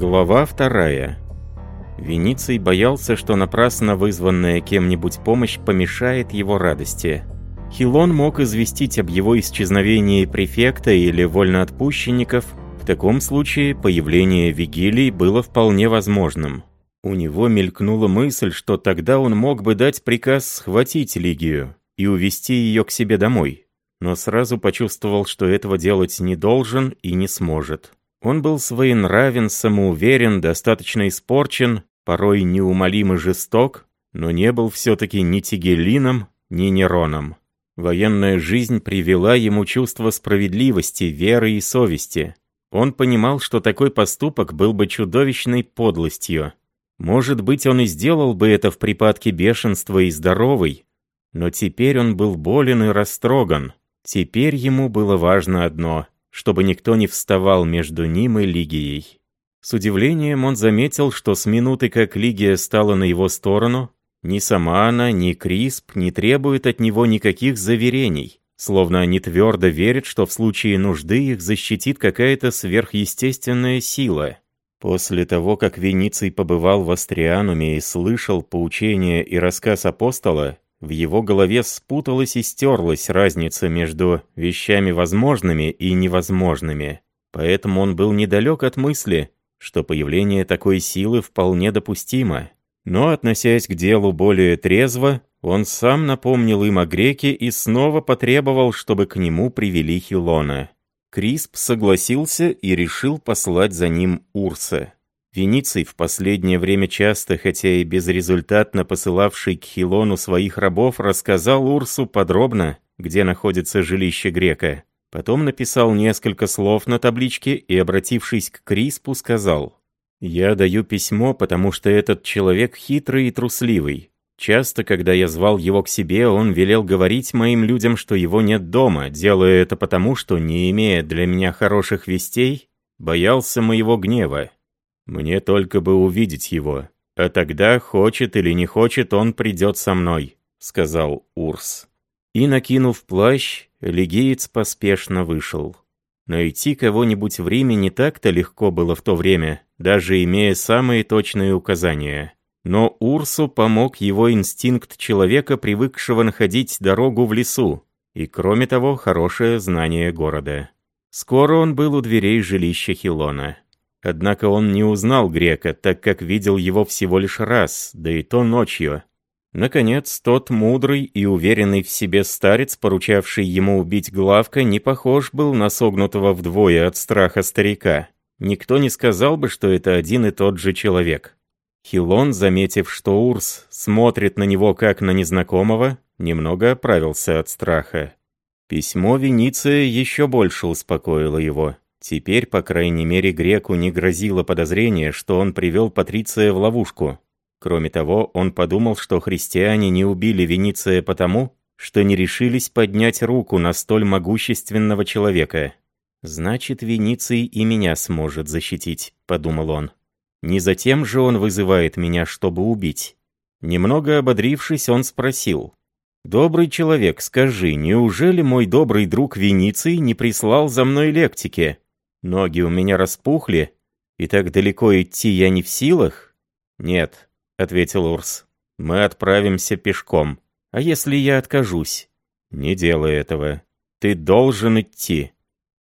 Глава вторая. Вениций боялся, что напрасно вызванная кем-нибудь помощь помешает его радости. Хилон мог известить об его исчезновении префекта или вольноотпущенников, в таком случае появление Вигилий было вполне возможным. У него мелькнула мысль, что тогда он мог бы дать приказ схватить Лигию и увести ее к себе домой, но сразу почувствовал, что этого делать не должен и не сможет. Он был своенравен, самоуверен, достаточно испорчен, порой неумолимо жесток, но не был все-таки ни Тигелином, ни Нероном. Военная жизнь привела ему чувство справедливости, веры и совести. Он понимал, что такой поступок был бы чудовищной подлостью. Может быть, он и сделал бы это в припадке бешенства и здоровый, но теперь он был болен и растроган. Теперь ему было важно одно — чтобы никто не вставал между ним и Лигией. С удивлением он заметил, что с минуты, как Лигия стала на его сторону, ни сама она, ни Крисп не требуют от него никаких заверений, словно они твердо верят, что в случае нужды их защитит какая-то сверхъестественная сила. После того, как Вениций побывал в Астриануме и слышал поучение и рассказ апостола, в его голове спуталась и стерлась разница между вещами возможными и невозможными. Поэтому он был недалек от мысли, что появление такой силы вполне допустимо. Но, относясь к делу более трезво, он сам напомнил им о греке и снова потребовал, чтобы к нему привели Хилона. Крисп согласился и решил послать за ним Урса. Вениций в последнее время часто, хотя и безрезультатно посылавший к Хилону своих рабов, рассказал Урсу подробно, где находится жилище грека. Потом написал несколько слов на табличке и, обратившись к Криспу, сказал, «Я даю письмо, потому что этот человек хитрый и трусливый. Часто, когда я звал его к себе, он велел говорить моим людям, что его нет дома, делая это потому, что, не имея для меня хороших вестей, боялся моего гнева. Мне только бы увидеть его, а тогда, хочет или не хочет, он придет со мной», — сказал Урс. И, накинув плащ, легиец поспешно вышел. Найти кого-нибудь в Риме не так-то легко было в то время, даже имея самые точные указания. Но Урсу помог его инстинкт человека, привыкшего находить дорогу в лесу, и, кроме того, хорошее знание города. Скоро он был у дверей жилища Хилона. Однако он не узнал грека, так как видел его всего лишь раз, да и то ночью. Наконец, тот мудрый и уверенный в себе старец, поручавший ему убить Главка, не похож был на согнутого вдвое от страха старика. Никто не сказал бы, что это один и тот же человек. Хилон, заметив, что Урс смотрит на него как на незнакомого, немного оправился от страха. Письмо Вениция еще больше успокоило его. Теперь, по крайней мере, греку не грозило подозрение, что он привел Патриция в ловушку. Кроме того, он подумал, что христиане не убили Вениция потому, что не решились поднять руку на столь могущественного человека. «Значит, Вениций и меня сможет защитить», — подумал он. «Не затем же он вызывает меня, чтобы убить». Немного ободрившись, он спросил. «Добрый человек, скажи, неужели мой добрый друг Вениций не прислал за мной лектики?» Ноги у меня распухли, и так далеко идти я не в силах? Нет, ответил Урс. Мы отправимся пешком. А если я откажусь? Не делай этого. Ты должен идти.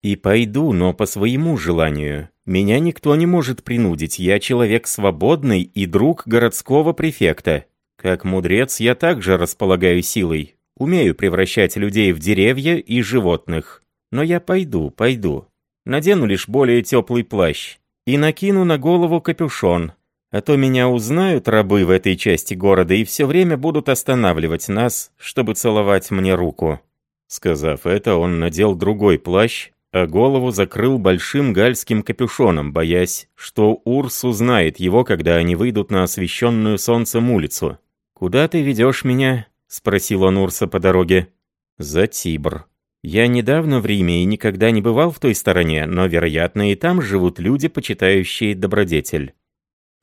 И пойду, но по своему желанию. Меня никто не может принудить. Я человек свободный и друг городского префекта. Как мудрец я также располагаю силой. Умею превращать людей в деревья и животных. Но я пойду, пойду. Надену лишь более теплый плащ и накину на голову капюшон, а то меня узнают рабы в этой части города и все время будут останавливать нас, чтобы целовать мне руку». Сказав это, он надел другой плащ, а голову закрыл большим гальским капюшоном, боясь, что Урс узнает его, когда они выйдут на освещенную солнцем улицу. «Куда ты ведешь меня?» — спросил он Урса по дороге. «За Тибр», я недавно в Риме и никогда не бывал в той стороне, но, вероятно, и там живут люди, почитающие добродетель.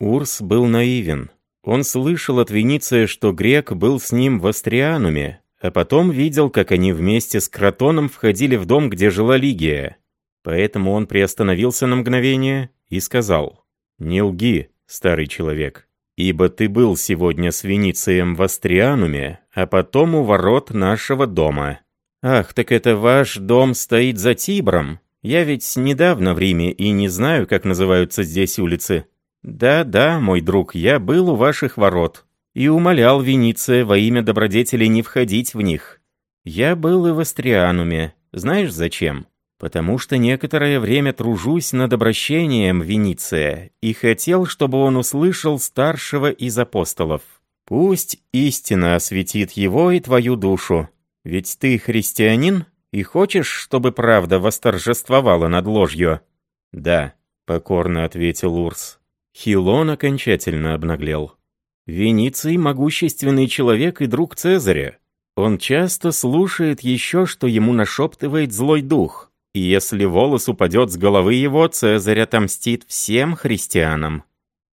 Урс был наивен. Он слышал от Вениция, что грек был с ним в Астриануме, а потом видел, как они вместе с Кротоном входили в дом, где жила Лигия. Поэтому он приостановился на мгновение и сказал, Не лги, старый человек, ибо ты был сегодня с Веницием в Астриануме, а потом у ворот нашего дома. Ах, так это ваш дом стоит за Тибром? Я ведь недавно в Риме и не знаю, как называются здесь улицы. Да-да, мой друг, я был у ваших ворот и умолял Вениция во имя добродетели не входить в них. Я был и в Астриануме. Знаешь зачем? Потому что некоторое время тружусь над обращением Вениция и хотел, чтобы он услышал старшего из апостолов. Пусть истина осветит его и твою душу. Ведь ты христианин и хочешь, чтобы правда восторжествовала над ложью?» «Да», — покорно ответил Урс. Хилон окончательно обнаглел. «Вениций — могущественный человек и друг Цезаря. Он часто слушает еще, что ему нашептывает злой дух. И если волос упадет с головы его, Цезарь отомстит всем христианам.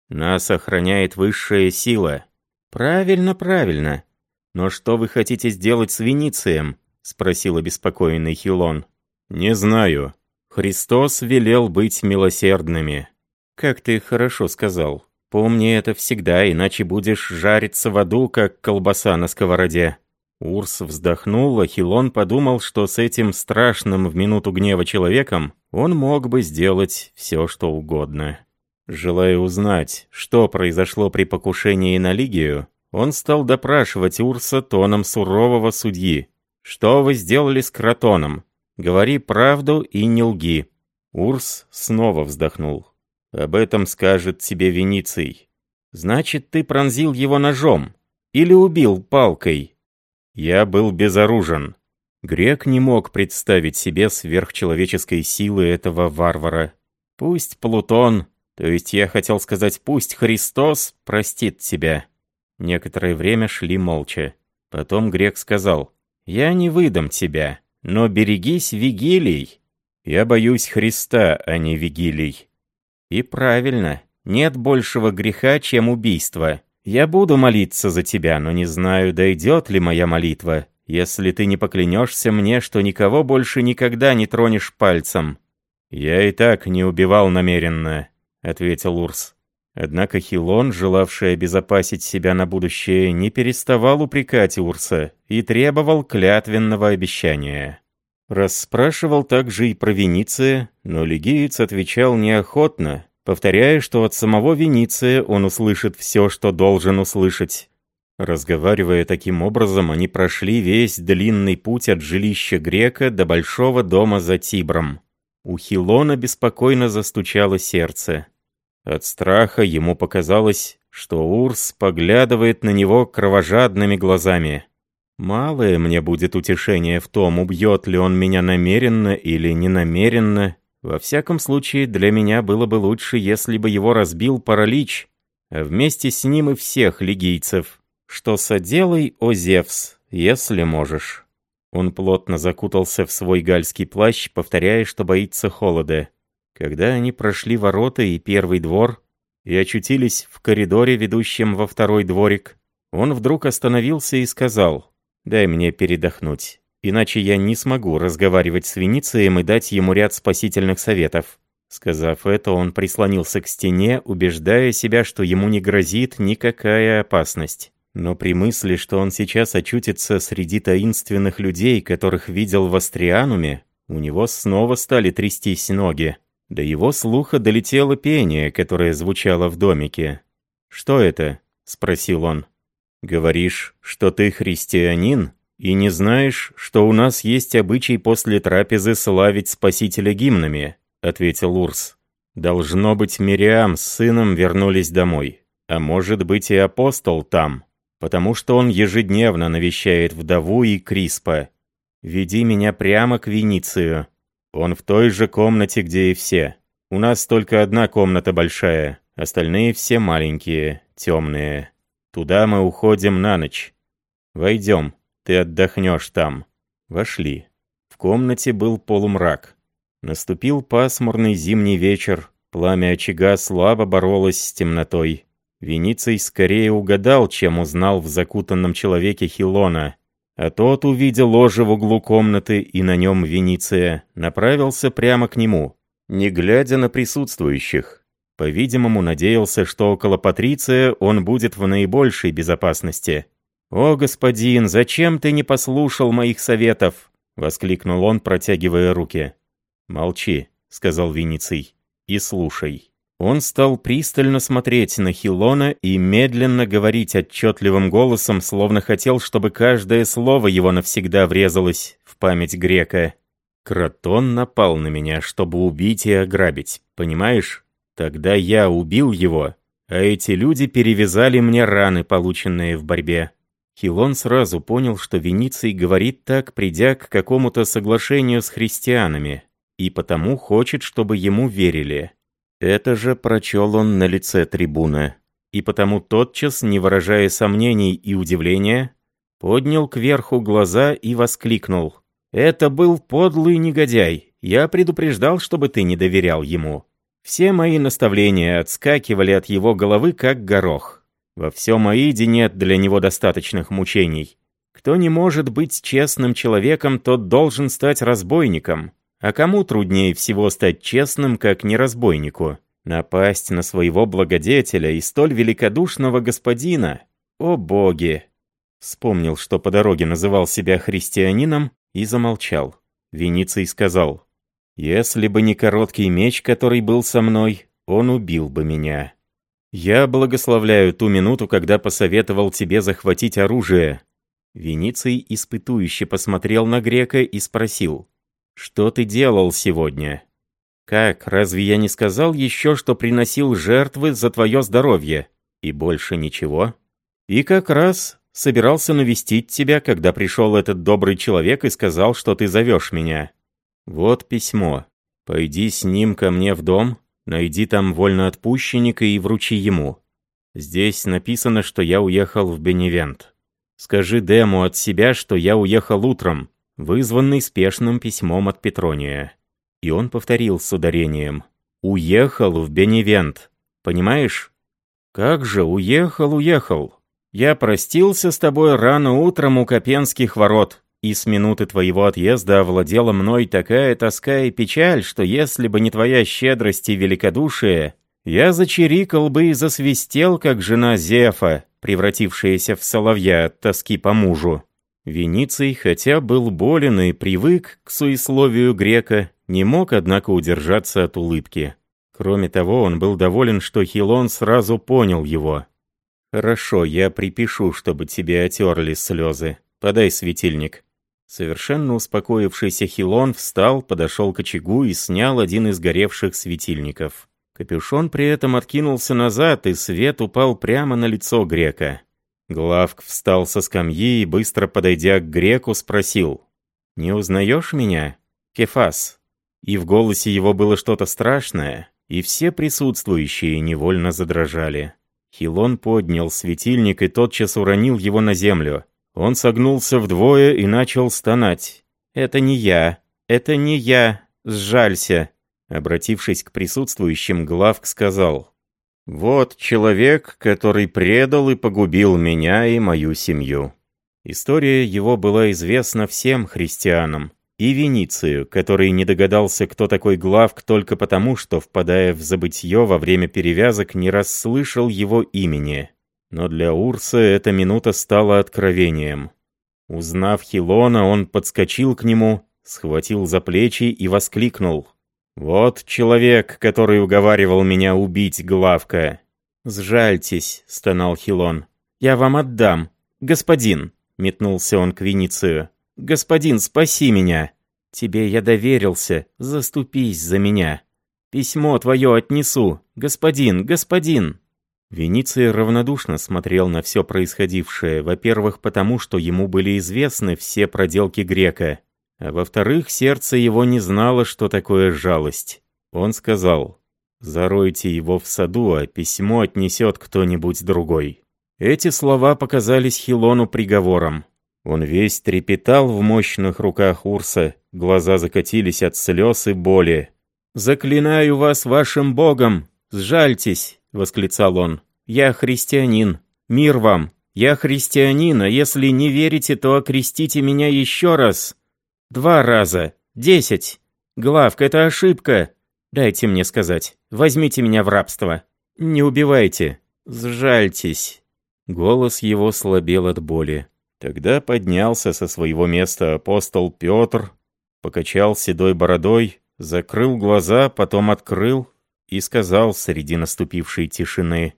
Нас охраняет высшая сила. Правильно, правильно. «Но что вы хотите сделать с Веницием?» — спросил обеспокоенный Хилон. «Не знаю. Христос велел быть милосердными». «Как ты хорошо сказал. Помни это всегда, иначе будешь жариться в аду, как колбаса на сковороде». Урс вздохнул, а Хилон подумал, что с этим страшным в минуту гнева человеком он мог бы сделать все, что угодно. Желая узнать, что произошло при покушении на Лигию, он стал допрашивать Урса тоном сурового судьи. «Что вы сделали с Кротоном? Говори правду и не лги». Урс снова вздохнул. «Об этом скажет тебе Вениций. Значит, ты пронзил его ножом? Или убил палкой?» «Я был безоружен». Грек не мог представить себе сверхчеловеческой силы этого варвара. Пусть Плутон, то есть я хотел сказать, пусть Христос простит тебя. Некоторое время шли молча. Потом грек сказал, «Я не выдам тебя, но берегись вигилий. Я боюсь Христа, а не вигилий». «И правильно, нет большего греха, чем убийство. Я буду молиться за тебя, но не знаю, дойдет ли моя молитва, если ты не поклянешься мне, что никого больше никогда не тронешь пальцем». «Я и так не убивал намеренно», — ответил Урс. Однако Хилон, желавший обезопасить себя на будущее, не переставал упрекать Урса и требовал клятвенного обещания. Расспрашивал также и про Вениция, но легиец отвечал неохотно, повторяя, что от самого Вениция он услышит все, что должен услышать. Разговаривая таким образом, они прошли весь длинный путь от жилища грека до большого дома за Тибром. У Хилона беспокойно застучало сердце. От страха ему показалось, что Урс поглядывает на него кровожадными глазами. Малое мне будет утешение в том, убьет ли он меня намеренно или ненамеренно. Во всяком случае, для меня было бы лучше, если бы его разбил паралич, а вместе с ним и всех лигийцев. Что соделай, о Зевс, если можешь. Он плотно закутался в свой гальский плащ, повторяя, что боится холода. Когда они прошли ворота и первый двор и очутились в коридоре, ведущем во второй дворик, он вдруг остановился и сказал, «Дай мне передохнуть, иначе я не смогу разговаривать с Веницием и дать ему ряд спасительных советов». Сказав это, он прислонился к стене, убеждая себя, что ему не грозит никакая опасность. Но при мысли, что он сейчас очутится среди таинственных людей, которых видел в Астриануме, у него снова стали трястись ноги. До его слуха долетело пение, которое звучало в домике. «Что это?» — спросил он. «Говоришь, что ты христианин, и не знаешь, что у нас есть обычай после трапезы славить Спасителя гимнами», — ответил Урс. «Должно быть, Мириам с сыном вернулись домой. А может быть и апостол там, потому что он ежедневно навещает вдову и Криспа. Веди меня прямо к Веницию, он в той же комнате, где и все. У нас только одна комната большая, остальные все маленькие, темные. Туда мы уходим на ночь. Войдем, ты отдохнешь там. Вошли. В комнате был полумрак. Наступил пасмурный зимний вечер, пламя очага слабо боролось с темнотой. Вениций скорее угадал, чем узнал в закутанном человеке Хилона — а тот, увидел ложе в углу комнаты и на нем Вениция, направился прямо к нему, не глядя на присутствующих. По-видимому, надеялся, что около Патриция он будет в наибольшей безопасности. «О, господин, зачем ты не послушал моих советов?» — воскликнул он, протягивая руки. «Молчи», — сказал Вениций, — «и слушай». Он стал пристально смотреть на Хилона и медленно говорить отчетливым голосом, словно хотел, чтобы каждое слово его навсегда врезалось в память грека. «Кротон напал на меня, чтобы убить и ограбить, понимаешь? Тогда я убил его, а эти люди перевязали мне раны, полученные в борьбе». Хилон сразу понял, что Вениций говорит так, придя к какому-то соглашению с христианами, и потому хочет, чтобы ему верили. Это же прочел он на лице трибуна, и потому тотчас, не выражая сомнений и удивления, поднял кверху глаза и воскликнул. «Это был подлый негодяй. Я предупреждал, чтобы ты не доверял ему. Все мои наставления отскакивали от его головы, как горох. Во всем Аиде нет для него достаточных мучений. Кто не может быть честным человеком, тот должен стать разбойником. А кому труднее всего стать честным, как не разбойнику? Напасть на своего благодетеля и столь великодушного господина? О боги! Вспомнил, что по дороге называл себя христианином, и замолчал. Вениций сказал, «Если бы не короткий меч, который был со мной, он убил бы меня. Я благословляю ту минуту, когда посоветовал тебе захватить оружие». Вениций испытующе посмотрел на грека и спросил, «Что ты делал сегодня?» «Как, разве я не сказал еще, что приносил жертвы за твое здоровье? И больше ничего?» «И как раз собирался навестить тебя, когда пришел этот добрый человек и сказал, что ты зовешь меня. Вот письмо. Пойди с ним ко мне в дом, найди там вольноотпущенника и вручи ему. Здесь написано, что я уехал в Беневент. Скажи Дему от себя, что я уехал утром, вызванный спешным письмом от Петрония. И он повторил с ударением. «Уехал в Беневент. Понимаешь?» «Как же, уехал, уехал. Я простился с тобой рано утром у Копенских ворот, и с минуты твоего отъезда овладела мной такая тоска и печаль, что если бы не твоя щедрость и великодушие, я зачирикал бы и засвистел, как жена Зефа, превратившаяся в соловья от тоски по мужу. Вениций, хотя был болен и привык к суесловию грека, не мог, однако, удержаться от улыбки. Кроме того, он был доволен, что Хилон сразу понял его. «Хорошо, я припишу, чтобы тебе отерли слезы. Подай светильник». Совершенно успокоившийся Хилон встал, подошел к очагу и снял один из горевших светильников. Капюшон при этом откинулся назад, и свет упал прямо на лицо грека. Главк встал со скамьи и, быстро подойдя к греку, спросил. «Не узнаешь меня, Кефас?» И в голосе его было что-то страшное, и все присутствующие невольно задрожали. Хилон поднял светильник и тотчас уронил его на землю. Он согнулся вдвое и начал стонать. «Это не я! Это не я! Сжалься!» Обратившись к присутствующим, Главк сказал. «Вот человек, который предал и погубил меня и мою семью». История его была известна всем христианам и Веницию, который не догадался, кто такой Главк только потому, что, впадая в забытье во время перевязок, не расслышал его имени. Но для Урса эта минута стала откровением. Узнав Хилона, он подскочил к нему, схватил за плечи и воскликнул. «Вот человек, который уговаривал меня убить Главка!» «Сжальтесь», — стонал Хилон. «Я вам отдам. Господин!» — метнулся он к Веницию. «Господин, спаси меня! Тебе я доверился, заступись за меня! Письмо твое отнесу! Господин, господин!» Вениций равнодушно смотрел на все происходившее, во-первых, потому что ему были известны все проделки грека, а во-вторых, сердце его не знало, что такое жалость. Он сказал, «Заройте его в саду, а письмо отнесет кто-нибудь другой». Эти слова показались Хилону приговором. Он весь трепетал в мощных руках Урса, глаза закатились от слез и боли. «Заклинаю вас вашим богом! Сжальтесь!» — восклицал он. «Я христианин. Мир вам! Я христианин, а если не верите, то окрестите меня еще раз. Два раза. Десять. Главк, это ошибка. Дайте мне сказать. Возьмите меня в рабство. Не убивайте. Сжальтесь». Голос его слабел от боли. Тогда поднялся со своего места апостол Петр, покачал седой бородой, закрыл глаза, потом открыл и сказал среди наступившей тишины.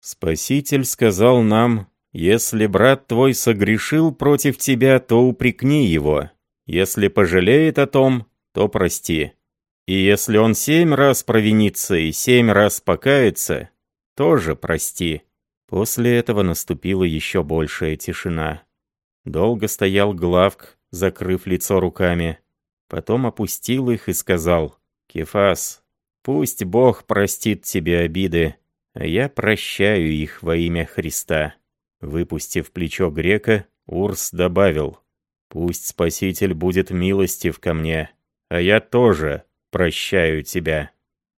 «Спаситель сказал нам, если брат твой согрешил против тебя, то упрекни его. Если пожалеет о том, то прости. И если он семь раз провинится и семь раз покается, тоже прости». После этого наступила еще большая тишина. Долго стоял Главк, закрыв лицо руками. Потом опустил их и сказал, «Кефас, пусть Бог простит тебе обиды, а я прощаю их во имя Христа». Выпустив плечо грека, Урс добавил, «Пусть Спаситель будет милостив ко мне, а я тоже прощаю тебя».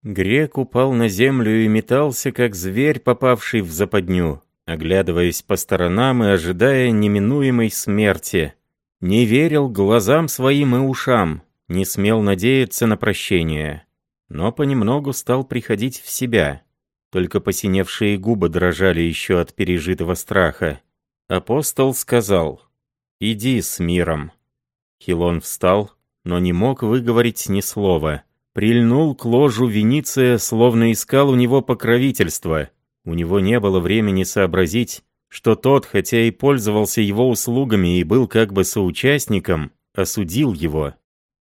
Грек упал на землю и метался, как зверь, попавший в западню, оглядываясь по сторонам и ожидая неминуемой смерти. Не верил глазам своим и ушам, не смел надеяться на прощение. Но понемногу стал приходить в себя. Только посиневшие губы дрожали еще от пережитого страха. Апостол сказал, «Иди с миром». Хилон встал, но не мог выговорить ни слова. Прильнул к ложу Вениция, словно искал у него покровительства. У него не было времени сообразить, что тот, хотя и пользовался его услугами и был как бы соучастником, осудил его,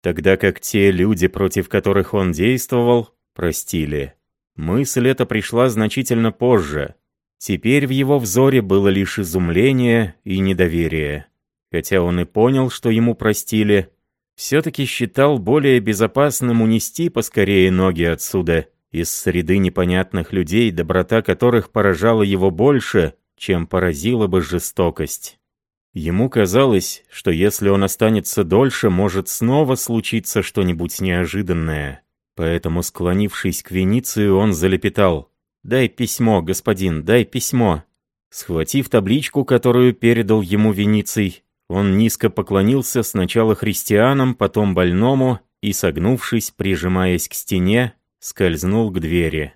тогда как те люди, против которых он действовал, простили. Мысль эта пришла значительно позже. Теперь в его взоре было лишь изумление и недоверие. Хотя он и понял, что ему простили, все-таки считал более безопасным унести поскорее ноги отсюда, из среды непонятных людей, доброта которых поражала его больше, чем поразила бы жестокость. Ему казалось, что если он останется дольше, может снова случиться что-нибудь неожиданное. Поэтому, склонившись к Веницию, он залепетал. «Дай письмо, господин, дай письмо». Схватив табличку, которую передал ему Вениций, он низко поклонился сначала христианам, потом больному и, согнувшись, прижимаясь к стене, скользнул к двери.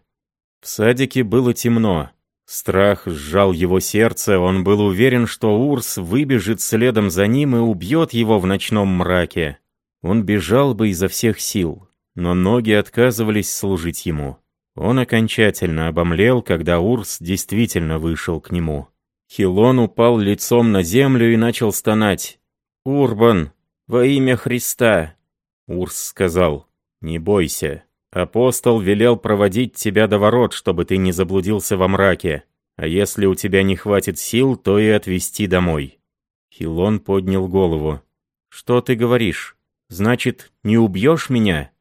В садике было темно. Страх сжал его сердце, он был уверен, что Урс выбежит следом за ним и убьет его в ночном мраке. Он бежал бы изо всех сил, но ноги отказывались служить ему. Он окончательно обомлел, когда Урс действительно вышел к нему. Хилон упал лицом на землю и начал стонать. «Урбан, во имя Христа!» Урс сказал, «Не бойся, Апостол велел проводить тебя до ворот, чтобы ты не заблудился во мраке, а если у тебя не хватит сил, то и отвезти домой». Хилон поднял голову. «Что ты говоришь? Значит, не убьешь меня?»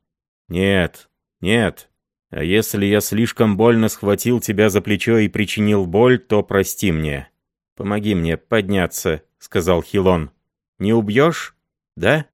«Нет, нет. А если я слишком больно схватил тебя за плечо и причинил боль, то прости мне. Помоги мне подняться», — сказал Хилон. «Не убьешь? Да?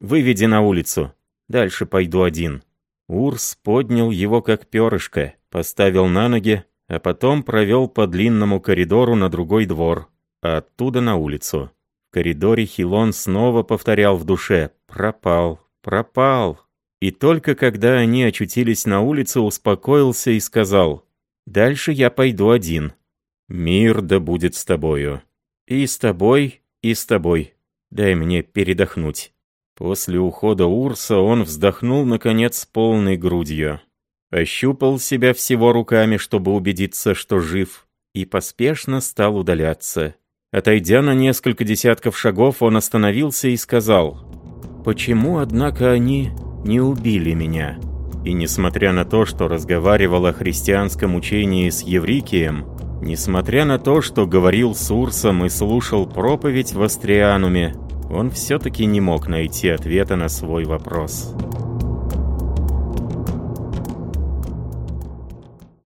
Выведи на улицу. Дальше пойду один». Урс поднял его как перышко, поставил на ноги, а потом провел по длинному коридору на другой двор, а оттуда на улицу. В коридоре Хилон снова повторял в душе «Пропал, пропал». И только когда они очутились на улице, успокоился и сказал «Дальше я пойду один». «Мир да будет с тобою». «И с тобой, и с тобой. Дай мне передохнуть». После ухода Урса он вздохнул, наконец, полной грудью. Ощупал себя всего руками, чтобы убедиться, что жив, и поспешно стал удаляться. Отойдя на несколько десятков шагов, он остановился и сказал, «Почему, однако, они не убили меня?» И несмотря на то, что разговаривал о христианском учении с Еврикием, несмотря на то, что говорил с Урсом и слушал проповедь в Астриануме, он все-таки не мог найти ответа на свой вопрос.